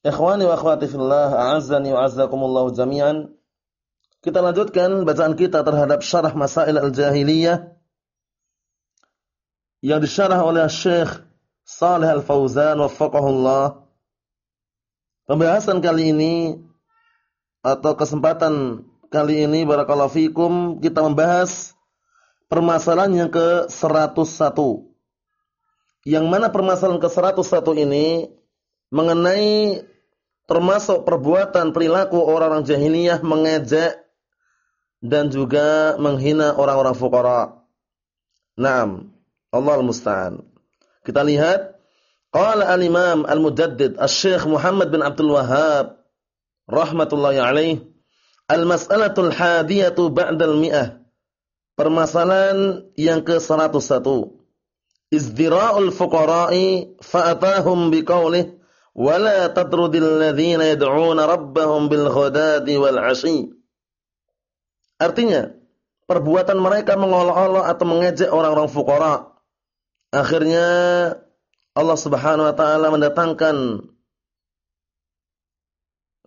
Ikhwani wa akhwati fillah, a'azzani wa azzakumullah jami'an. Kita lanjutkan bacaan kita terhadap syarah Masail al-Jahiliyah yang disyarah oleh Syekh Saleh Al-Fauzan waffaqahullah. Pembahasan kali ini atau kesempatan kali ini barakallahu fikum kita membahas permasalahan yang ke-101. Yang mana permasalahan ke-101 ini mengenai termasuk perbuatan perilaku orang-orang jahiliyah mengejek dan juga menghina orang-orang fuqara. Naam, Allah al-musta'an. Kita lihat qala al-Imam al-Mujaddid Asy-Syaikh Muhammad bin Abdul Wahhab rahmatullahi alaih al-mas'alatul hadiyatu ba'dal mi'ah. Permasalahan yang ke-101. Izdira'ul fuqara'i fa'atahum biqaulih ladzina yad'una rabbahum bil ghadati wal 'ashi. Artinya, perbuatan mereka mengolok-olok atau mengejek orang-orang fuqara. Akhirnya Allah Subhanahu wa taala mendatangkan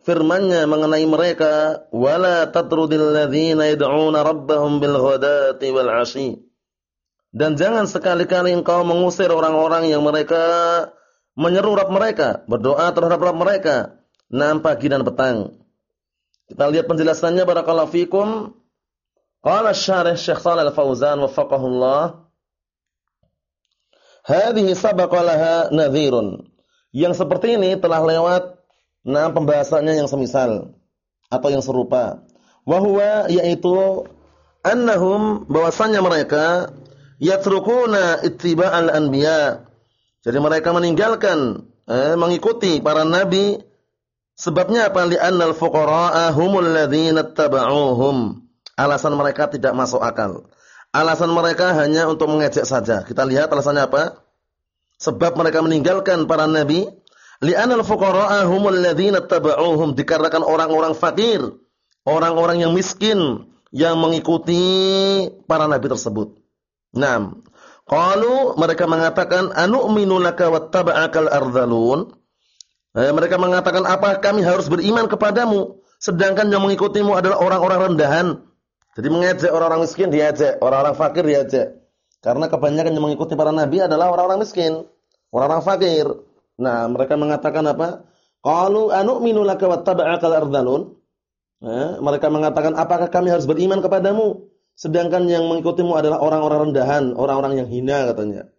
firman-Nya mengenai mereka, wala tatrudil ladzina yad'una rabbahum bil ghadati wal. Dan jangan sekali-kali engkau mengusir orang-orang yang mereka menyeru Rabb mereka, berdoa terhadap Rabb mereka, enam pagi dan petang. Kita lihat penjelasannya barakallahu fikum. Qala syarih Syekh Shalal Al-Fauzan waffaqahullah. Hadhihi sabaqa laha nadhirun. Yang seperti ini telah lewat enam pembahasannya yang semisal atau yang serupa. Wa huwa yaitu annahum bahwasanya mereka yatrukuna ittiba'al anbiya' Jadi mereka meninggalkan eh, mengikuti para nabi sebabnya apa? Li'annal fuqara'a humul ladzina tabauhum. Alasan mereka tidak masuk akal. Alasan mereka hanya untuk mengejek saja. Kita lihat alasannya apa? Sebab mereka meninggalkan para nabi li'annal fuqara'a humul ladzina tabauhum dikarenakan orang-orang fakir, orang-orang yang miskin yang mengikuti para nabi tersebut. Naam. Qalu mereka mengatakan anu'minu laka wattaba'akal ardhalun. Eh, mereka mengatakan apa kami harus beriman kepadamu sedangkan yang mengikutimu adalah orang-orang rendahan. Jadi mengejek orang-orang miskin diejek, orang-orang fakir diejek. Karena kebanyakan yang mengikuti para nabi adalah orang-orang miskin, orang-orang fakir. Nah, mereka mengatakan apa? Qalu anu'minu laka wattaba'akal ardhalun. Eh, mereka mengatakan apakah kami harus beriman kepadamu Sedangkan yang mengikutimu adalah orang-orang rendahan, orang-orang yang hina katanya.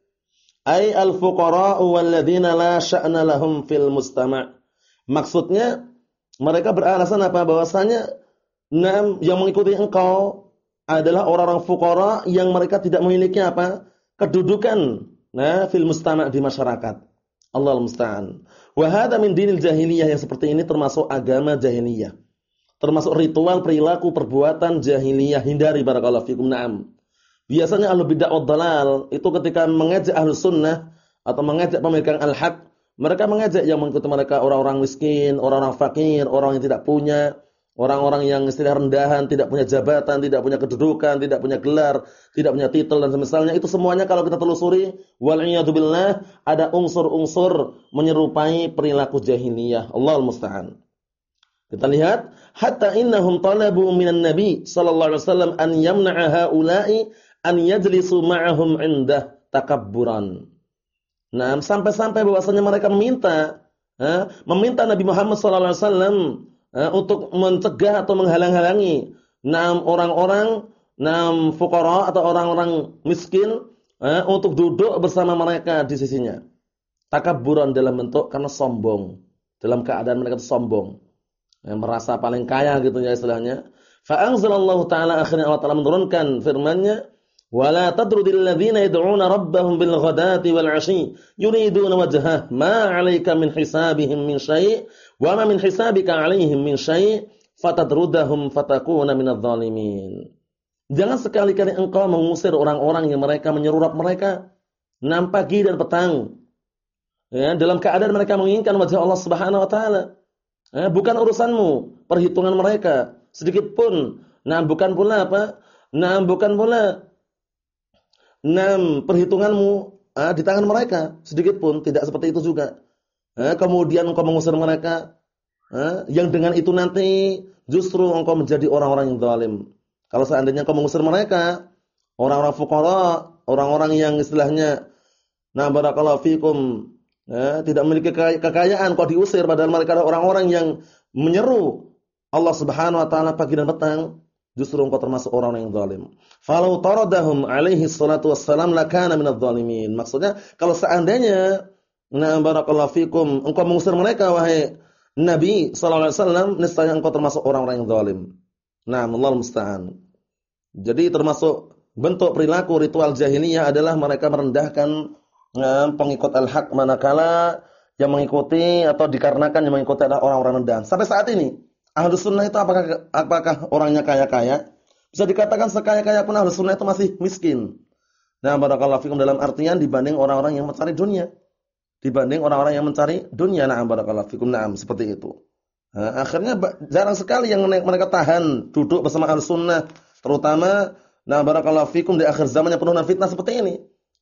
Ai al-fuqara'u walladzina la sya'na lahum fil mustama'. Maksudnya mereka beralasan apa? Bahwasanya enam yang mengikuti engkau adalah orang-orang fuqara yang mereka tidak memiliki apa? kedudukan nah fil mustama' di masyarakat. Allah musta'an. Wa hadha min dinil jahiliyah yang seperti ini termasuk agama jahiliyah termasuk ritual perilaku perbuatan jahiliyah hindari barakallahu fikum na'am. Biasanya ahlu bid'ah wad dalal itu ketika mengejek ahlu sunnah atau mengejek pemegang al-haq, mereka mengejek yang mengikuti mereka orang-orang miskin, orang-orang fakir, orang yang tidak punya, orang-orang yang istilah rendahan, tidak punya jabatan, tidak punya kedudukan, tidak punya gelar, tidak punya titel dan semisalnya itu semuanya kalau kita telusuri wal billah ada unsur-unsur menyerupai perilaku jahiliyah. Allah musta'an. Kita lihat hatta innahum talabu minan nabi sallallahu alaihi wasallam an yamna'a haula'i an yajlisu ma'ahum 'indah takabburan. Nah, sampai-sampai bahwasanya mereka meminta meminta Nabi Muhammad sallallahu alaihi wasallam untuk mencegah atau menghalang-halangi enam orang-orang enam fuqara atau orang-orang miskin untuk duduk bersama mereka di sisinya. Takabburan dalam bentuk karena sombong, dalam keadaan mereka sombong yang merasa paling kaya gitu ya istilahnya. Fa taala akhirnya Allah taala menurunkan firman-Nya, "Wa la tadrudil ladzina yad'una rabbahum bil ghadati wal 'ashi yuriduna wajhah ma 'alaika min hisabihim min syai' wa ma min hisabika 'alaihim min syai' fatadrudahum fatakuna dhalimin." Jangan sekali-kali engkau mengusir orang-orang yang mereka mereka pagi dan petang. Ya, dalam keadaan mereka menginginkan wajah Allah Subhanahu wa taala. Ya, bukan urusanmu perhitungan mereka sedikit pun. Nah, bukan pula apa? Nah, bukan pula enam perhitunganmu ah, di tangan mereka sedikit pun tidak seperti itu juga. Eh, kemudian engkau mengusir mereka, eh, yang dengan itu nanti justru engkau menjadi orang-orang yang zalim. Kalau seandainya engkau mengusir mereka, orang-orang fuqara, orang-orang yang istilahnya nah barakallahu fikum eh, tidak memiliki kekayaan kau diusir padahal mereka adalah orang-orang yang menyeru Allah Subhanahu wa taala pagi dan petang, justru engkau termasuk orang yang zalim. Falau taradahum alaihi salatu wassalam lakana minadh dhalimin. Maksudnya kalau seandainya na barakallahu fikum engkau mengusir mereka wahai Nabi sallallahu alaihi wasallam niscaya engkau termasuk orang-orang yang zalim. Nah, Allah musta'an. Jadi termasuk bentuk perilaku ritual jahiliyah adalah mereka merendahkan nah, pengikut al-haq manakala yang mengikuti atau dikarenakan yang mengikuti adalah orang-orang rendah. Sampai saat ini Ahlus sunnah itu apakah apakah orangnya kaya-kaya? Bisa dikatakan sekaya-kaya pun ahlus sunnah itu masih miskin. Nah, barakallahu fikum dalam artian dibanding orang-orang yang mencari dunia. Dibanding orang-orang yang mencari dunia. Nah, barakallahu fikum. Nah, seperti itu. Nah, akhirnya jarang sekali yang mereka tahan duduk bersama ahlus sunnah. Terutama, nah barakallahu fikum di akhir zaman yang penuh dengan fitnah seperti ini.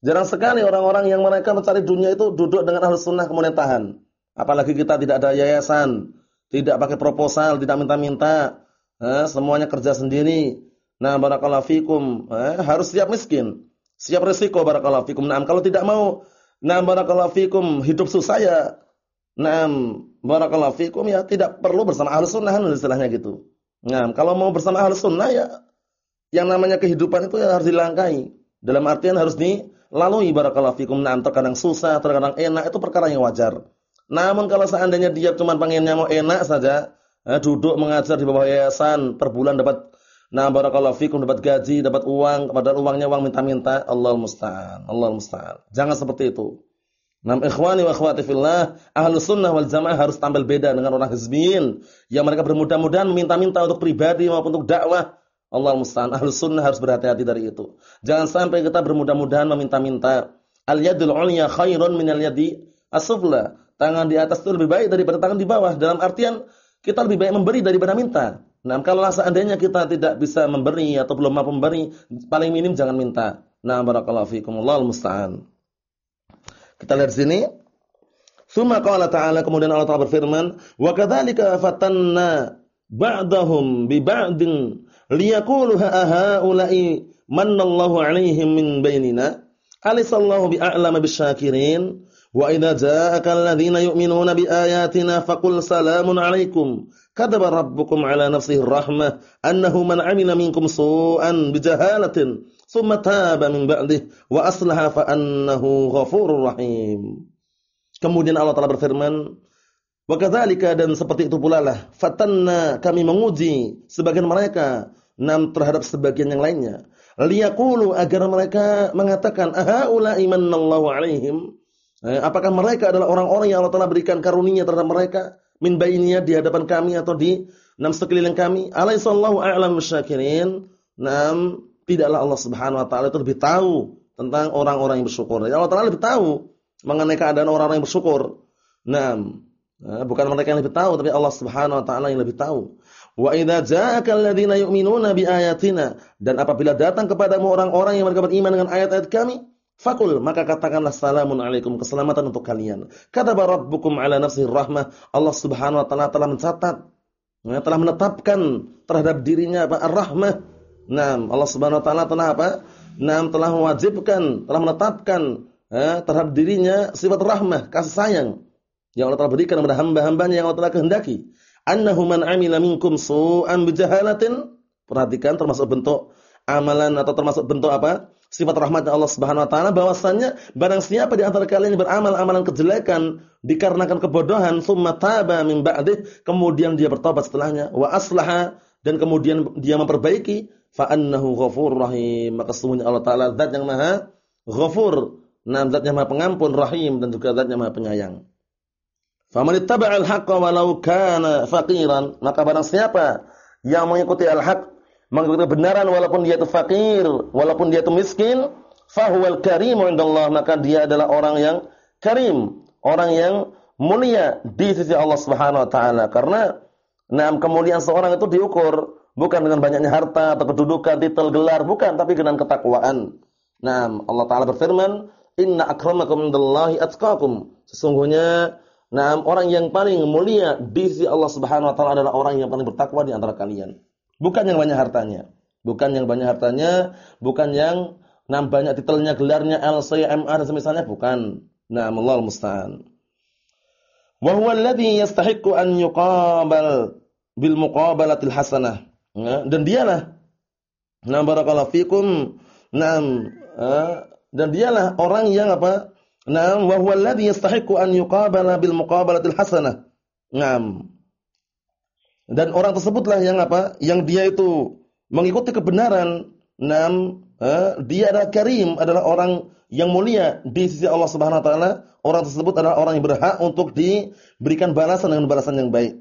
Jarang sekali orang-orang yang mereka mencari dunia itu duduk dengan ahlus sunnah kemudian tahan. Apalagi kita tidak ada yayasan tidak pakai proposal, tidak minta-minta, eh, semuanya kerja sendiri. Nah, barakallahu fikum, eh, harus siap miskin. Siap resiko barakallahu fikum. Nah, kalau tidak mau nah barakallahu fikum hidup susah ya nah barakallahu fikum ya tidak perlu bersama ahli sunnah istilahnya gitu. Nah, kalau mau bersama ahli sunnah ya yang namanya kehidupan itu ya harus dilangkai. Dalam artian harus dilalui barakallahu fikum. Nah, terkadang susah, terkadang enak itu perkara yang wajar. Namun kalau seandainya dia cuma pengennya mau enak saja, eh, duduk mengajar di bawah yayasan, per bulan dapat nah barakallahu fikum dapat gaji, dapat uang, padahal uangnya uang minta-minta, Allah musta'an. Allah musta'an. Jangan seperti itu. Nam ikhwani wa akhwati fillah, ahlu sunnah wal jamaah harus tampil beda dengan orang hizbiyin yang mereka bermudah-mudahan meminta-minta untuk pribadi maupun untuk dakwah. Allah musta'an. Ahlu sunnah harus berhati-hati dari itu. Jangan sampai kita bermudah-mudahan meminta-minta. Al yadul ulya khairun min al yadi asufla. Tangan di atas itu lebih baik daripada tangan di bawah. Dalam artian kita lebih baik memberi daripada minta. Nah, kalau seandainya kita tidak bisa memberi atau belum mampu memberi, paling minim jangan minta. Nah, barakallahu fiikum. Allahul musta'an. Kita lihat sini. Tsumma qala ta'ala kemudian Allah Ta'ala berfirman, "Wa kadzalika fatanna ba'dahum bi ba'din liyaqulu ha'ula'i mannallahu 'alaihim min bainina." Alisallahu bi'a'lama bisyakirin. Wa idza ja'aka alladziina yu'minuuna biaayatina faqul salaamun 'alaikum. Kataba rabbukum 'ala nafsihi rahmah annahu man 'amila minkum su'an bijahalatin tsumma taaba min ba'dihi wa aslaha fa annahu ghafurur rahim. Kemudian Allah Taala berfirman, "Wa kadzalika dan seperti itu pula lah fatanna kami menguji sebagian mereka nam terhadap sebagian yang lainnya. Liyaqulu agar mereka mengatakan, "Ahaula imanallahu 'alaihim?" Eh, apakah mereka adalah orang-orang yang Allah Taala berikan karunia terhadap mereka min baininya di hadapan kami atau di enam sekeliling kami? Alaihissallahu a'lam bisyakirin. Nam, tidaklah Allah Subhanahu wa taala itu lebih tahu tentang orang-orang yang bersyukur. Allah Taala lebih tahu mengenai keadaan orang-orang yang bersyukur. Nam, bukan mereka yang lebih tahu tapi Allah Subhanahu wa taala yang lebih tahu. Wa idza ja'aka alladziina yu'minuuna biayatina dan apabila datang kepadamu orang-orang yang mereka beriman dengan ayat-ayat kami, Fakul maka katakanlah salamun alaikum keselamatan untuk kalian. Kata rabbukum ala nafsihi rahmah. Allah Subhanahu wa taala telah mencatat ya, telah menetapkan terhadap dirinya apa ar-rahmah. Naam, Allah Subhanahu wa taala telah apa? Naam telah mewajibkan, telah menetapkan ya, terhadap dirinya sifat rahmah, kasih sayang yang Allah telah berikan kepada hamba-hambanya yang Allah telah kehendaki. Annahu man amila minkum su'an bijahalatin. Perhatikan termasuk bentuk amalan atau termasuk bentuk apa? Sifat rahmat Allah Subhanahu wa taala bahwasannya barang siapa di antara kalian yang beramal amalan kejelekan dikarenakan kebodohan summa taba min ba'dih kemudian dia bertobat setelahnya wa aslaha dan kemudian dia memperbaiki fa annahu ghafurur rahim. Maka sesungguhnya Allah taala zat yang maha ghafur, nah zat yang maha pengampun, rahim dan juga zat yang maha penyayang. Faman ittaba'al haqqa walau kana faqiran, maka barang siapa yang mengikuti al-haq, mengikuti kebenaran walaupun dia itu fakir, walaupun dia itu miskin, fahuwal karimu indallah, maka dia adalah orang yang karim, orang yang mulia di sisi Allah Subhanahu wa taala. Karena nah kemuliaan seorang itu diukur bukan dengan banyaknya harta atau kedudukan, titel, gelar, bukan, tapi dengan ketakwaan. Nah, Allah taala berfirman, "Inna akramakum indallahi atqakum." Sesungguhnya Nah, orang yang paling mulia di sisi Allah Subhanahu wa taala adalah orang yang paling bertakwa di antara kalian. Bukan yang banyak hartanya. Bukan yang banyak hartanya, bukan yang nam banyak titelnya, gelarnya LC, dan semisalnya bukan. Nah, Allah musta'an. Wa huwa alladhi yastahiqqu an yuqabal bil muqabalatil hasanah. Nah, dan dialah Nah, barakallahu fikum. Nah, dan dialah orang yang apa? Naam wa huwa alladhi yastahiqqu an yuqabala bil muqabalatil hasanah. Naam. Dan orang tersebutlah yang apa? Yang dia itu mengikuti kebenaran. Naam, dia adalah karim, adalah orang yang mulia di sisi Allah Subhanahu wa taala. Orang tersebut adalah orang yang berhak untuk diberikan balasan dengan balasan yang baik.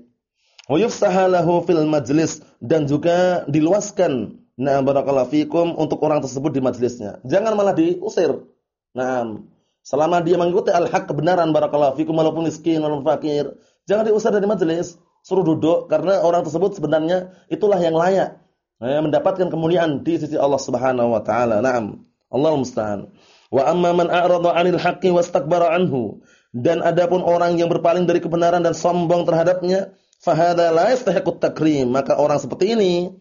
Wa yufsahalahu fil majlis dan juga diluaskan Nah, barakallahu fikum untuk orang tersebut di majlisnya. Jangan malah diusir. Nah, Selama dia mengikuti al-haq kebenaran barakallahu fikum walaupun miskin walaupun fakir, jangan diusir dari majelis, suruh duduk karena orang tersebut sebenarnya itulah yang layak eh, mendapatkan kemuliaan di sisi Allah Subhanahu wa taala. Naam. Allah musta'an. Wa amma man a'rada 'anil haqqi wastakbara anhu. Dan adapun orang yang berpaling dari kebenaran dan sombong terhadapnya, fahada la yastahiqut takrim. Maka orang seperti ini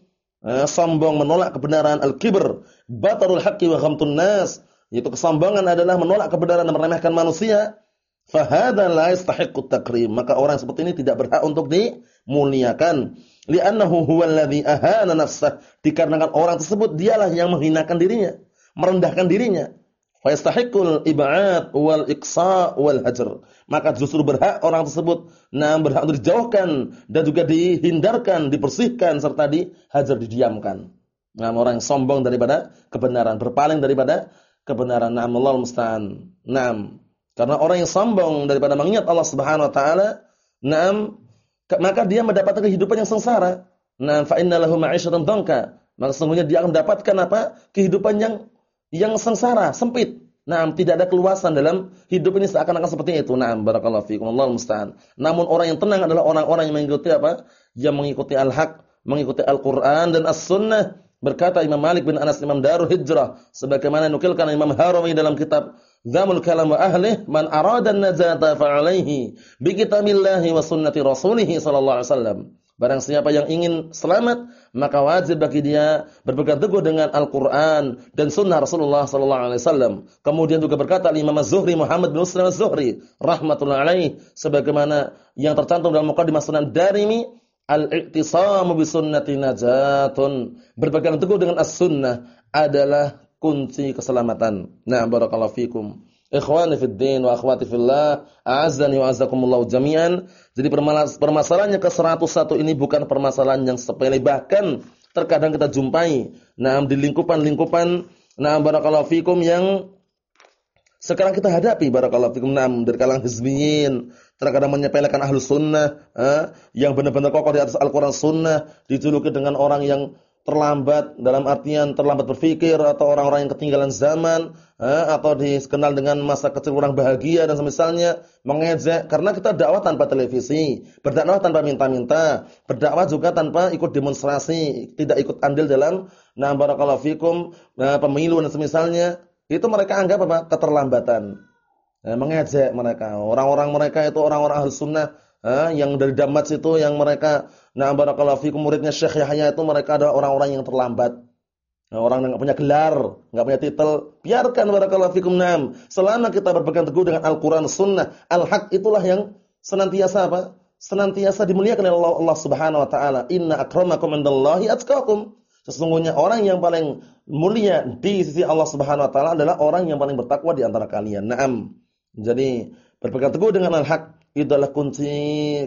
eh, sombong menolak kebenaran al-kibr, batarul haqqi wa ghamtun nas yaitu kesombongan adalah menolak kebenaran dan meremehkan manusia. Fahada la takrim. Maka orang seperti ini tidak berhak untuk dimuliakan. Li'annahu huwal ladzi ahana nafsah. Dikarenakan orang tersebut dialah yang menghinakan dirinya, merendahkan dirinya. Fa yastahiqqul ib'ad wal iqsa wal hajar. Maka justru berhak orang tersebut nah berhak untuk dijauhkan dan juga dihindarkan, dibersihkan serta dihajar didiamkan. Nah, orang yang sombong daripada kebenaran, berpaling daripada kebenaran. Naam Allah musta'an. Naam. Karena orang yang sombong daripada mengingat Allah Subhanahu wa taala, naam, maka dia mendapatkan kehidupan yang sengsara. Naam fa innalahu ma'isyatan dhanka. Maka sesungguhnya dia akan mendapatkan apa? Kehidupan yang yang sengsara, sempit. Naam, tidak ada keluasan dalam hidup ini seakan-akan seperti itu. Naam, barakallahu fiikum. Allah musta'an. Namun orang yang tenang adalah orang-orang yang mengikuti apa? Yang mengikuti al-haq, mengikuti Al-Qur'an dan As-Sunnah Berkata Imam Malik bin Anas Imam Darul Hijrah sebagaimana nukilkan Imam Harami dalam kitab Zamul Kalam wa Ahlih man arada an-najata fa alaihi bi kitabillahi wa sunnati rasulih sallallahu alaihi wasallam. Barang siapa yang ingin selamat, maka wajib bagi dia berpegang teguh dengan Al-Qur'an dan sunnah Rasulullah sallallahu alaihi wasallam. Kemudian juga berkata Imam Az-Zuhri Muhammad bin Muslim Az-Zuhri rahimatullah alaihi sebagaimana yang tercantum dalam Muqaddimah Sunan Darimi Al-i'tisamu bi sunnati najatun. Berpegang teguh dengan as-sunnah adalah kunci keselamatan. Nah, barakallahu fikum. Ikhwani fid din wa akhwati fillah, a'azzani wa azzakumullah jami'an. Jadi permasalahannya ke-101 ini bukan permasalahan yang sepele bahkan terkadang kita jumpai nah di lingkupan-lingkupan nah barakallahu fikum yang sekarang kita hadapi barakallahu fikum nam dari kalangan hizbiyin terkadang menyepelekan ahlu sunnah eh, yang benar-benar kokoh di atas Al-Quran sunnah dijuluki dengan orang yang terlambat dalam artian terlambat berpikir atau orang-orang yang ketinggalan zaman eh, atau dikenal dengan masa kecil kurang bahagia dan semisalnya mengejek. Karena kita dakwah tanpa televisi berdakwah tanpa minta-minta berdakwah juga tanpa ikut demonstrasi tidak ikut andil dalam nah barakallahu fikum nah, pemilu dan semisalnya itu mereka anggap apa? Keterlambatan eh, mengejek mereka. Orang-orang mereka itu orang-orang ahli sunnah eh, yang dari Damat itu yang mereka nah barakallahu fikum muridnya Syekh Yahya itu mereka adalah orang-orang yang terlambat. Nah, orang yang enggak punya gelar, enggak punya titel, biarkan barakallahu fikum nam. Selama kita berpegang teguh dengan Al-Qur'an Sunnah, al-haq itulah yang senantiasa apa? Senantiasa dimuliakan oleh Allah, Allah Subhanahu wa taala. Inna akramakum indallahi atqakum. Sesungguhnya orang yang paling mulia di sisi Allah Subhanahu wa taala adalah orang yang paling bertakwa di antara kalian. Naam. Jadi berpegang teguh dengan al-haq itu adalah kunci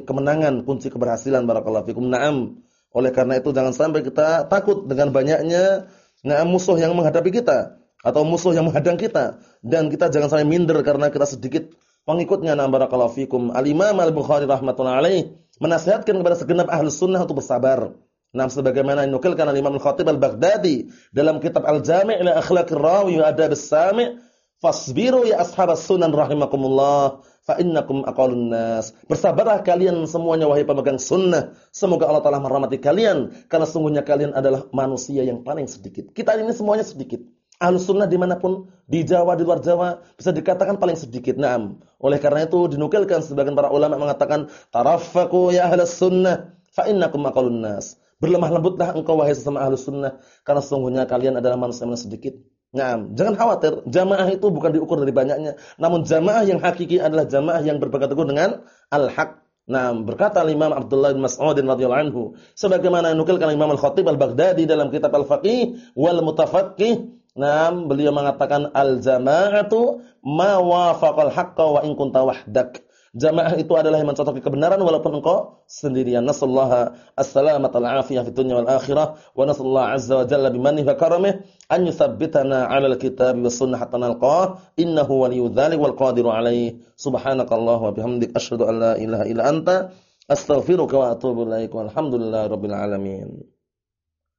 kemenangan, kunci keberhasilan barakallahu fikum. Naam. Oleh karena itu jangan sampai kita takut dengan banyaknya nah, musuh yang menghadapi kita atau musuh yang menghadang kita dan kita jangan sampai minder karena kita sedikit pengikutnya. Nah barakallahu fikum. Al-Imam Al-Bukhari rahimatullah alaih menasihatkan kepada segenap ahli sunnah untuk bersabar. Nah sebagaimana dinukilkan oleh Imam Al-Khatib Al-Baghdadi dalam kitab Al-Jami' ila Akhlaqir Rawi wa Adab As-Sami' fasbiru ya ashabas sunan rahimakumullah fa innakum aqalun nas. Bersabarlah kalian semuanya wahai pemegang sunnah. Semoga Allah Taala merahmati kalian karena sungguhnya kalian adalah manusia yang paling sedikit. Kita ini semuanya sedikit. Ahlus sunnah di mana pun, di Jawa, di luar Jawa, bisa dikatakan paling sedikit. Naam. Oleh karena itu dinukilkan sebagian para ulama mengatakan, Tarafaku ya ahlus sunnah, fa innakum aqalun nas. Berlemah lembutlah engkau wahai sesama ahlus sunnah, karena sungguhnya kalian adalah manusia yang sedikit. Nah, jangan khawatir, jamaah itu bukan diukur dari banyaknya, namun jamaah yang hakiki adalah jamaah yang berpegang teguh dengan al-haq. Nah, berkata Imam Abdullah bin Mas'ud radhiyallahu anhu, sebagaimana nukilkan Imam Al-Khatib Al-Baghdadi dalam kitab Al-Faqih wal Mutafaqqih, nah, beliau mengatakan al-jama'atu ma wafaqal haqqa wa in kunta wahdak. Jamaah itu adalah yang mencocoki kebenaran walaupun engkau sendirian. Nasallaha as-salamata wal afiyah fid dunya wal akhirah wa nasallahu azza wa jalla bimannihi wa karamih an yuthabbitana 'ala al-kitab was sunnah hatta nalqah innahu waliyyu dzalik wal qadiru 'alaihi. Subhanakallah wa bihamdik asyhadu an la ilaha illa anta astaghfiruka wa atubu ilaik. Walhamdulillahirabbil alamin.